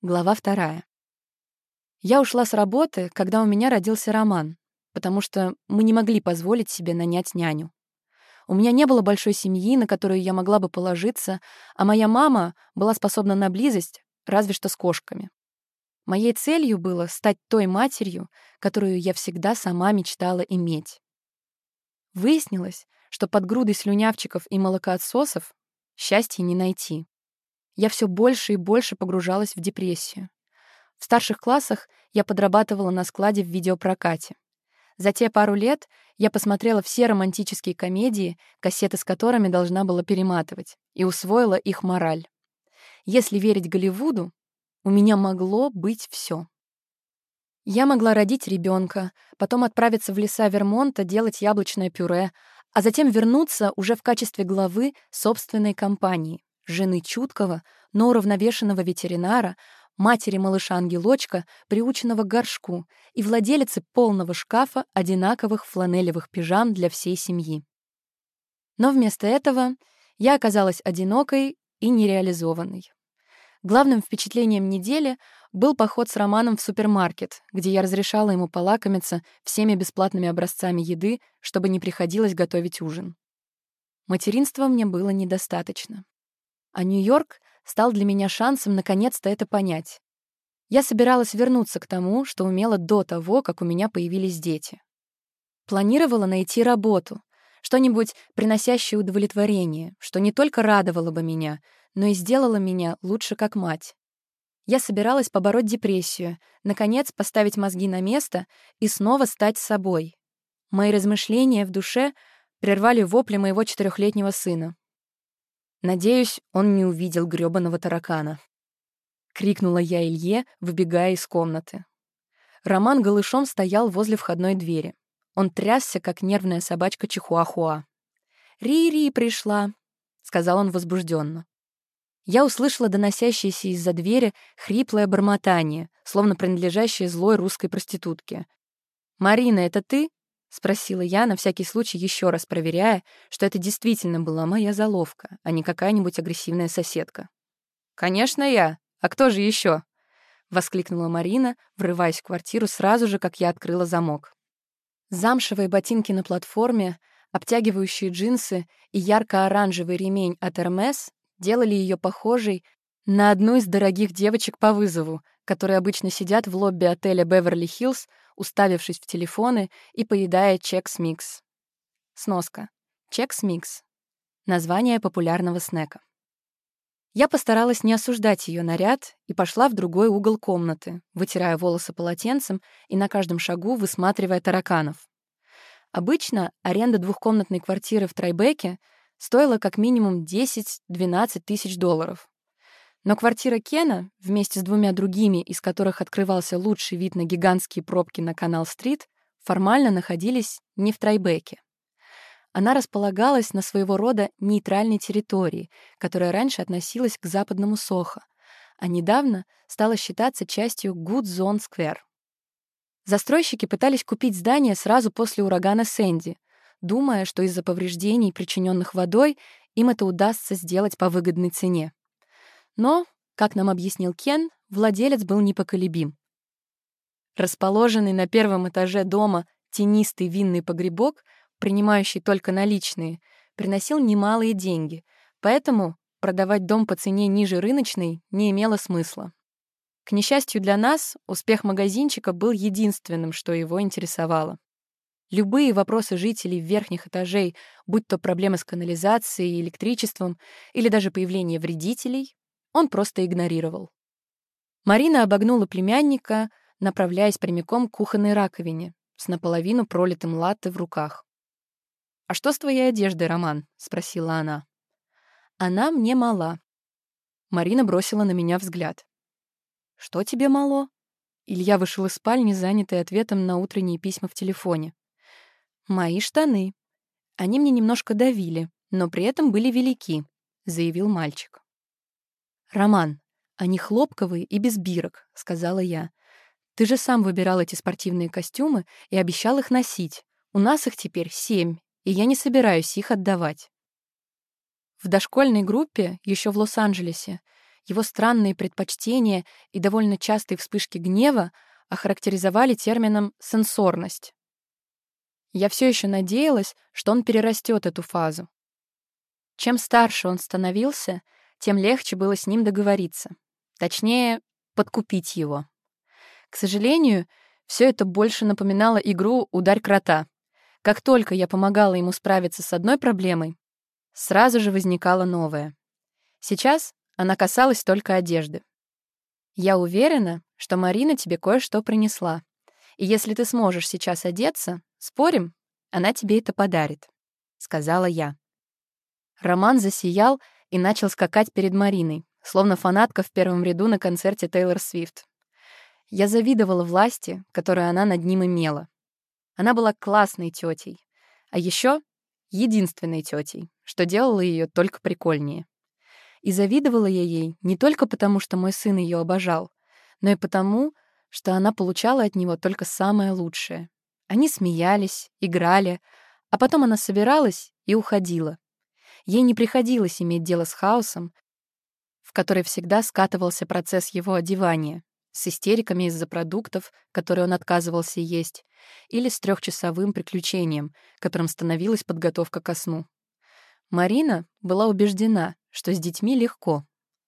Глава вторая. Я ушла с работы, когда у меня родился Роман, потому что мы не могли позволить себе нанять няню. У меня не было большой семьи, на которую я могла бы положиться, а моя мама была способна на близость, разве что с кошками. Моей целью было стать той матерью, которую я всегда сама мечтала иметь. Выяснилось, что под грудой слюнявчиков и молокоотсосов счастья не найти. Я все больше и больше погружалась в депрессию. В старших классах я подрабатывала на складе в видеопрокате. За те пару лет я посмотрела все романтические комедии, кассеты с которыми должна была перематывать, и усвоила их мораль. Если верить Голливуду, у меня могло быть все. Я могла родить ребенка, потом отправиться в леса Вермонта делать яблочное пюре, а затем вернуться уже в качестве главы собственной компании, жены чуткого, но уравновешенного ветеринара, матери малыша-ангелочка, приученного к горшку, и владелицы полного шкафа одинаковых фланелевых пижам для всей семьи. Но вместо этого я оказалась одинокой и нереализованной. Главным впечатлением недели был поход с Романом в супермаркет, где я разрешала ему полакомиться всеми бесплатными образцами еды, чтобы не приходилось готовить ужин. Материнства мне было недостаточно. А Нью-Йорк стал для меня шансом наконец-то это понять. Я собиралась вернуться к тому, что умела до того, как у меня появились дети. Планировала найти работу, что-нибудь, приносящее удовлетворение, что не только радовало бы меня, но и сделало меня лучше как мать. Я собиралась побороть депрессию, наконец поставить мозги на место и снова стать собой. Мои размышления в душе прервали вопли моего четырехлетнего сына. Надеюсь, он не увидел грёбаного таракана. Крикнула я Илье, выбегая из комнаты. Роман голышом стоял возле входной двери. Он трясся, как нервная собачка Чихуахуа. «Ри-ри пришла», — сказал он возбужденно. Я услышала доносящееся из-за двери хриплое бормотание, словно принадлежащее злой русской проститутке. «Марина, это ты?» — спросила я, на всякий случай еще раз проверяя, что это действительно была моя заловка, а не какая-нибудь агрессивная соседка. «Конечно я! А кто же еще? воскликнула Марина, врываясь в квартиру сразу же, как я открыла замок. Замшевые ботинки на платформе, обтягивающие джинсы и ярко-оранжевый ремень от Hermes делали ее похожей на одну из дорогих девочек по вызову, которые обычно сидят в лобби отеля «Беверли-Хиллз», уставившись в телефоны и поедая чекс-микс. Сноска. Чекс-микс. Название популярного снека. Я постаралась не осуждать ее наряд и пошла в другой угол комнаты, вытирая волосы полотенцем и на каждом шагу высматривая тараканов. Обычно аренда двухкомнатной квартиры в Трайбеке стоила как минимум 10-12 тысяч долларов. Но квартира Кена, вместе с двумя другими, из которых открывался лучший вид на гигантские пробки на Канал-стрит, формально находились не в Трайбеке. Она располагалась на своего рода нейтральной территории, которая раньше относилась к западному Сохо, а недавно стала считаться частью Square. Застройщики пытались купить здание сразу после урагана Сэнди, думая, что из-за повреждений, причиненных водой, им это удастся сделать по выгодной цене. Но, как нам объяснил Кен, владелец был непоколебим. Расположенный на первом этаже дома тенистый винный погребок, принимающий только наличные, приносил немалые деньги, поэтому продавать дом по цене ниже рыночной не имело смысла. К несчастью для нас, успех магазинчика был единственным, что его интересовало. Любые вопросы жителей верхних этажей, будь то проблемы с канализацией электричеством или даже появление вредителей, он просто игнорировал. Марина обогнула племянника, направляясь прямиком к кухонной раковине с наполовину пролитым латте в руках. «А что с твоей одеждой, Роман?» — спросила она. «Она мне мала». Марина бросила на меня взгляд. «Что тебе мало?» Илья вышел из спальни, занятый ответом на утренние письма в телефоне. «Мои штаны. Они мне немножко давили, но при этом были велики», — заявил мальчик. «Роман, они хлопковые и без бирок», — сказала я. «Ты же сам выбирал эти спортивные костюмы и обещал их носить. У нас их теперь семь, и я не собираюсь их отдавать». В дошкольной группе, еще в Лос-Анджелесе, его странные предпочтения и довольно частые вспышки гнева охарактеризовали термином «сенсорность». Я все еще надеялась, что он перерастет эту фазу. Чем старше он становился, тем легче было с ним договориться. Точнее, подкупить его. К сожалению, все это больше напоминало игру «Ударь крота». Как только я помогала ему справиться с одной проблемой, сразу же возникала новая. Сейчас она касалась только одежды. «Я уверена, что Марина тебе кое-что принесла. И если ты сможешь сейчас одеться, спорим, она тебе это подарит», — сказала я. Роман засиял и начал скакать перед Мариной, словно фанатка в первом ряду на концерте Тейлор Свифт. Я завидовала власти, которую она над ним имела. Она была классной тетей, а еще единственной тетей, что делало ее только прикольнее. И завидовала я ей не только потому, что мой сын ее обожал, но и потому, что она получала от него только самое лучшее. Они смеялись, играли, а потом она собиралась и уходила. Ей не приходилось иметь дело с хаосом, в который всегда скатывался процесс его одевания, с истериками из-за продуктов, которые он отказывался есть, или с трехчасовым приключением, которым становилась подготовка ко сну. Марина была убеждена, что с детьми легко,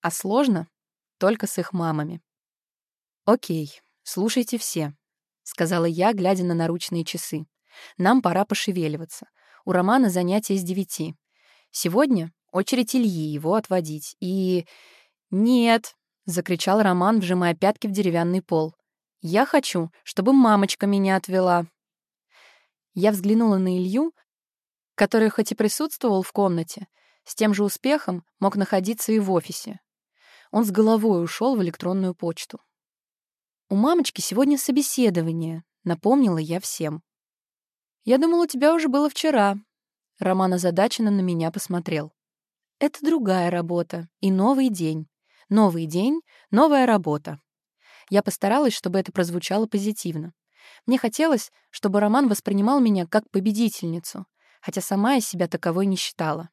а сложно только с их мамами. «Окей, слушайте все», — сказала я, глядя на наручные часы. «Нам пора пошевеливаться. У Романа занятия с девяти. Сегодня очередь Ильи его отводить. И... Нет!» — закричал Роман, вжимая пятки в деревянный пол. «Я хочу, чтобы мамочка меня отвела». Я взглянула на Илью, который хоть и присутствовал в комнате, с тем же успехом мог находиться и в офисе. Он с головой ушел в электронную почту. «У мамочки сегодня собеседование», — напомнила я всем. «Я думала, у тебя уже было вчера». Роман озадаченно на меня посмотрел. «Это другая работа и новый день. Новый день, новая работа». Я постаралась, чтобы это прозвучало позитивно. Мне хотелось, чтобы Роман воспринимал меня как победительницу, хотя сама я себя таковой не считала.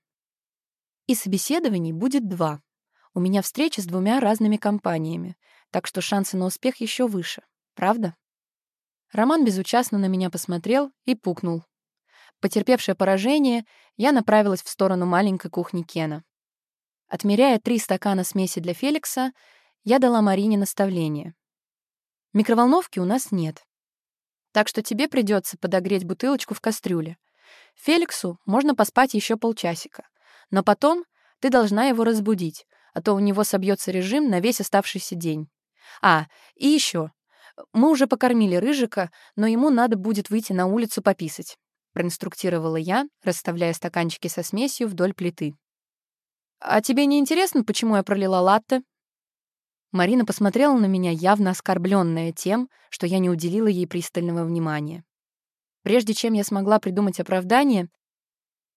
И собеседований будет два. У меня встреча с двумя разными компаниями, так что шансы на успех еще выше. Правда? Роман безучастно на меня посмотрел и пукнул. Потерпевшее поражение, я направилась в сторону маленькой кухни Кена. Отмеряя три стакана смеси для Феликса, я дала Марине наставление. Микроволновки у нас нет. Так что тебе придется подогреть бутылочку в кастрюле. Феликсу можно поспать еще полчасика, но потом ты должна его разбудить, а то у него собьется режим на весь оставшийся день. А, и еще. Мы уже покормили Рыжика, но ему надо будет выйти на улицу пописать, проинструктировала я, расставляя стаканчики со смесью вдоль плиты. «А тебе не интересно, почему я пролила латте?» Марина посмотрела на меня, явно оскорбленная тем, что я не уделила ей пристального внимания. Прежде чем я смогла придумать оправдание,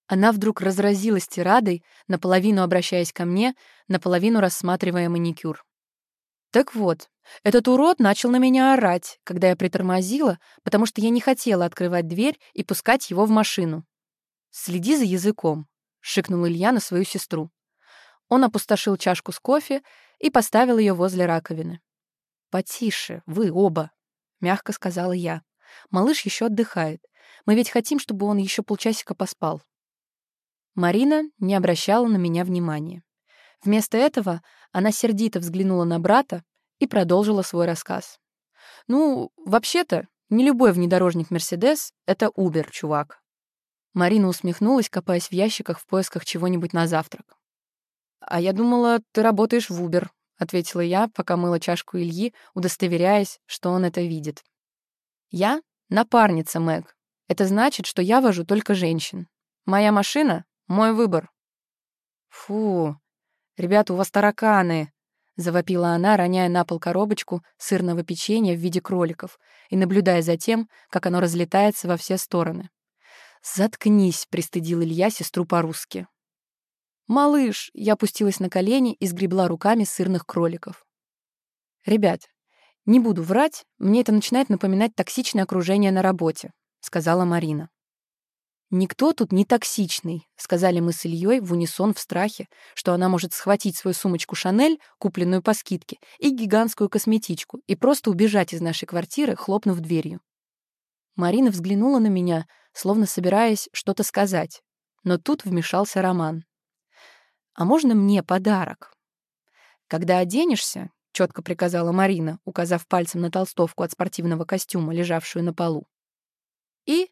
она вдруг разразилась тирадой, наполовину обращаясь ко мне, наполовину рассматривая маникюр. Так вот, этот урод начал на меня орать, когда я притормозила, потому что я не хотела открывать дверь и пускать его в машину. «Следи за языком», — шикнул Илья на свою сестру. Он опустошил чашку с кофе и поставил ее возле раковины. «Потише, вы оба», — мягко сказала я. Малыш еще отдыхает. Мы ведь хотим, чтобы он еще полчасика поспал. Марина не обращала на меня внимания. Вместо этого она сердито взглянула на брата и продолжила свой рассказ. «Ну, вообще-то, не любой внедорожник «Мерседес» — это Убер, чувак». Марина усмехнулась, копаясь в ящиках в поисках чего-нибудь на завтрак. «А я думала, ты работаешь в Убер», — ответила я, пока мыла чашку Ильи, удостоверяясь, что он это видит. Я — напарница, Мэг. Это значит, что я вожу только женщин. Моя машина — мой выбор. Фу, ребята, у вас тараканы, — завопила она, роняя на пол коробочку сырного печенья в виде кроликов и наблюдая за тем, как оно разлетается во все стороны. «Заткнись», — пристыдил Илья сестру по-русски. «Малыш!» — я опустилась на колени и сгребла руками сырных кроликов. «Ребят, «Не буду врать, мне это начинает напоминать токсичное окружение на работе», — сказала Марина. «Никто тут не токсичный», — сказали мы с Ильей в унисон в страхе, что она может схватить свою сумочку «Шанель», купленную по скидке, и гигантскую косметичку, и просто убежать из нашей квартиры, хлопнув дверью. Марина взглянула на меня, словно собираясь что-то сказать. Но тут вмешался Роман. «А можно мне подарок?» «Когда оденешься», — четко приказала Марина, указав пальцем на толстовку от спортивного костюма, лежавшую на полу. И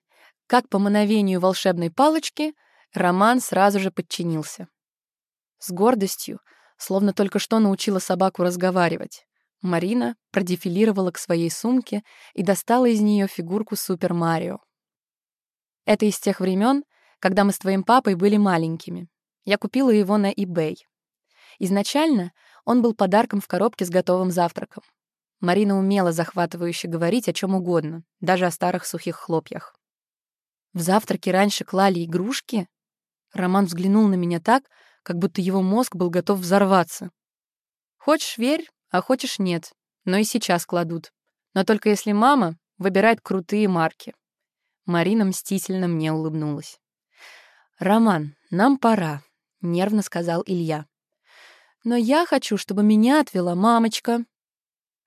как по мановению волшебной палочки, Роман сразу же подчинился. С гордостью, словно только что научила собаку разговаривать, Марина продефилировала к своей сумке и достала из нее фигурку Супер Марио. Это из тех времен, когда мы с твоим папой были маленькими. Я купила его на eBay. Изначально он был подарком в коробке с готовым завтраком. Марина умела захватывающе говорить о чем угодно, даже о старых сухих хлопьях. В завтраке раньше клали игрушки? Роман взглянул на меня так, как будто его мозг был готов взорваться. Хочешь — верь, а хочешь — нет. Но и сейчас кладут. Но только если мама выбирает крутые марки. Марина мстительно мне улыбнулась. «Роман, нам пора», — нервно сказал Илья. «Но я хочу, чтобы меня отвела мамочка».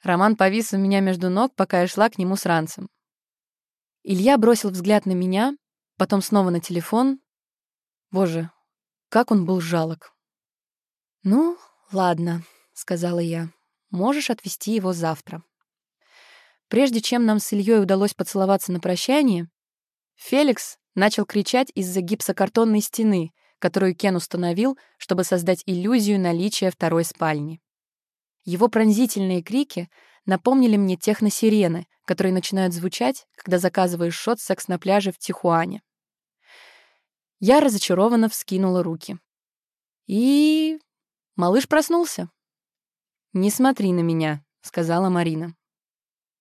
Роман повис у меня между ног, пока я шла к нему с ранцем. Илья бросил взгляд на меня, потом снова на телефон. Боже, как он был жалок. «Ну, ладно», — сказала я. «Можешь отвезти его завтра». Прежде чем нам с Ильей удалось поцеловаться на прощание, Феликс начал кричать из-за гипсокартонной стены, которую Кен установил, чтобы создать иллюзию наличия второй спальни. Его пронзительные крики напомнили мне техносирены, которые начинают звучать, когда заказываешь шот секс на пляже в Тихуане. Я разочарованно вскинула руки. И... малыш проснулся. «Не смотри на меня», — сказала Марина.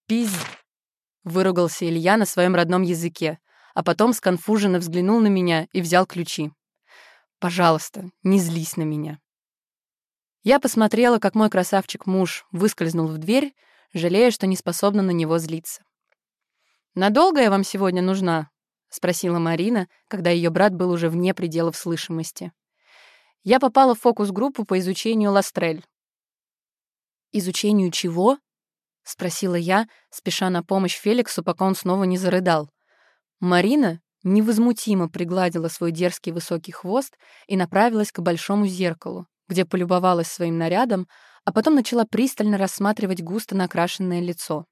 «Пиз...» — выругался Илья на своем родном языке, а потом сконфуженно взглянул на меня и взял ключи. «Пожалуйста, не злись на меня». Я посмотрела, как мой красавчик-муж выскользнул в дверь, жалея, что не способна на него злиться. «Надолго я вам сегодня нужна?» — спросила Марина, когда ее брат был уже вне пределов слышимости. Я попала в фокус-группу по изучению Ластрель. «Изучению чего?» — спросила я, спеша на помощь Феликсу, пока он снова не зарыдал. Марина невозмутимо пригладила свой дерзкий высокий хвост и направилась к большому зеркалу, где полюбовалась своим нарядом, а потом начала пристально рассматривать густо накрашенное лицо.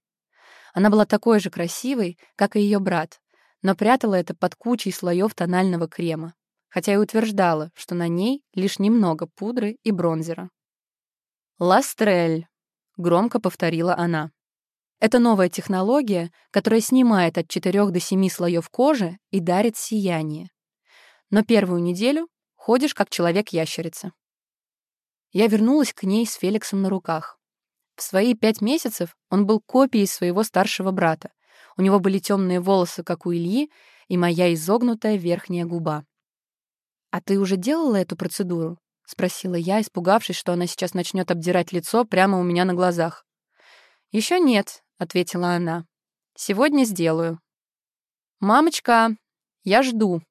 Она была такой же красивой, как и ее брат, но прятала это под кучей слоев тонального крема, хотя и утверждала, что на ней лишь немного пудры и бронзера. «Ластрель», — громко повторила она. Это новая технология, которая снимает от 4 до 7 слоев кожи и дарит сияние. Но первую неделю ходишь как человек-ящерица. Я вернулась к ней с Феликсом на руках. В свои пять месяцев он был копией своего старшего брата. У него были темные волосы, как у Ильи, и моя изогнутая верхняя губа. «А ты уже делала эту процедуру?» — спросила я, испугавшись, что она сейчас начнет обдирать лицо прямо у меня на глазах. Еще нет», — ответила она. «Сегодня сделаю». «Мамочка, я жду».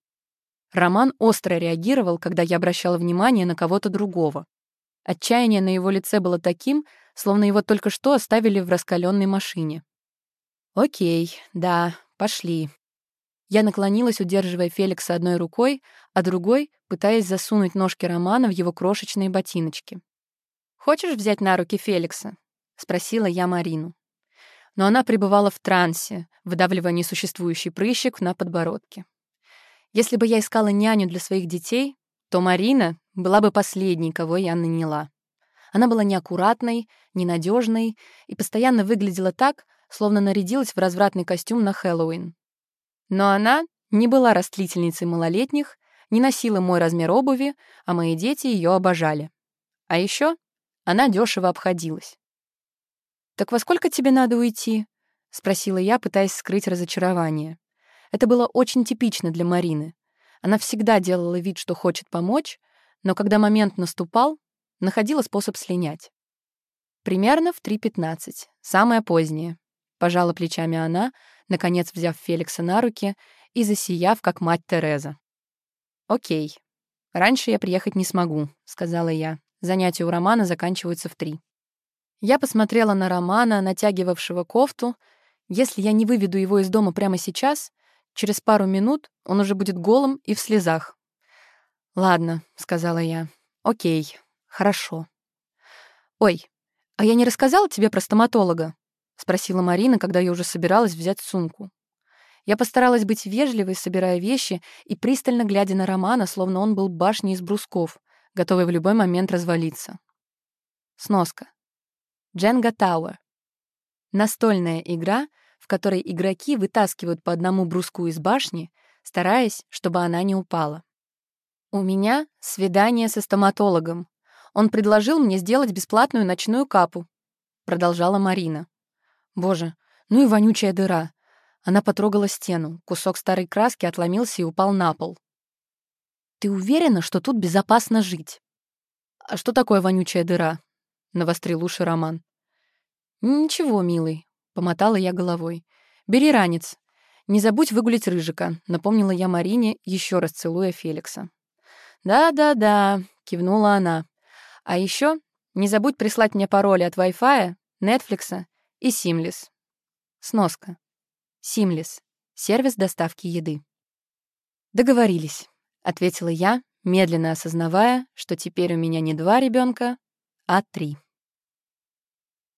Роман остро реагировал, когда я обращала внимание на кого-то другого. Отчаяние на его лице было таким, словно его только что оставили в раскаленной машине. «Окей, да, пошли». Я наклонилась, удерживая Феликса одной рукой, а другой пытаясь засунуть ножки Романа в его крошечные ботиночки. «Хочешь взять на руки Феликса?» — спросила я Марину. Но она пребывала в трансе, выдавливая несуществующий прыщик на подбородке. Если бы я искала няню для своих детей, то Марина была бы последней, кого я наняла. Она была неаккуратной, ненадежной и постоянно выглядела так, словно нарядилась в развратный костюм на Хэллоуин. Но она не была растлительницей малолетних, не носила мой размер обуви, а мои дети ее обожали. А еще она дешево обходилась. «Так во сколько тебе надо уйти?» — спросила я, пытаясь скрыть разочарование. Это было очень типично для Марины. Она всегда делала вид, что хочет помочь, но когда момент наступал, находила способ слинять. Примерно в 3.15, самое позднее. Пожала плечами она, наконец взяв Феликса на руки и засияв, как мать Тереза. «Окей. Раньше я приехать не смогу», — сказала я. Занятия у Романа заканчиваются в три. Я посмотрела на Романа, натягивавшего кофту. Если я не выведу его из дома прямо сейчас, через пару минут он уже будет голым и в слезах. «Ладно», — сказала я. «Окей, хорошо». «Ой, а я не рассказала тебе про стоматолога?» — спросила Марина, когда я уже собиралась взять сумку. Я постаралась быть вежливой, собирая вещи и пристально глядя на Романа, словно он был башней из брусков, готовый в любой момент развалиться. Сноска. Дженга Тауэр. Настольная игра, которой игроки вытаскивают по одному бруску из башни, стараясь, чтобы она не упала. У меня свидание со стоматологом. Он предложил мне сделать бесплатную ночную капу, продолжала Марина. Боже, ну и вонючая дыра. Она потрогала стену. Кусок старой краски отломился и упал на пол. «Ты уверена, что тут безопасно жить?» «А что такое вонючая дыра?» — навострил уши Роман. «Ничего, милый», — помотала я головой. «Бери ранец. Не забудь выгулить рыжика», — напомнила я Марине, еще раз целуя Феликса. «Да-да-да», — кивнула она. «А еще не забудь прислать мне пароли от Wi-Fi, Netflix и Симлис». Сноска. Симлис. Сервис доставки еды. Договорились, ответила я, медленно осознавая, что теперь у меня не два ребенка, а три.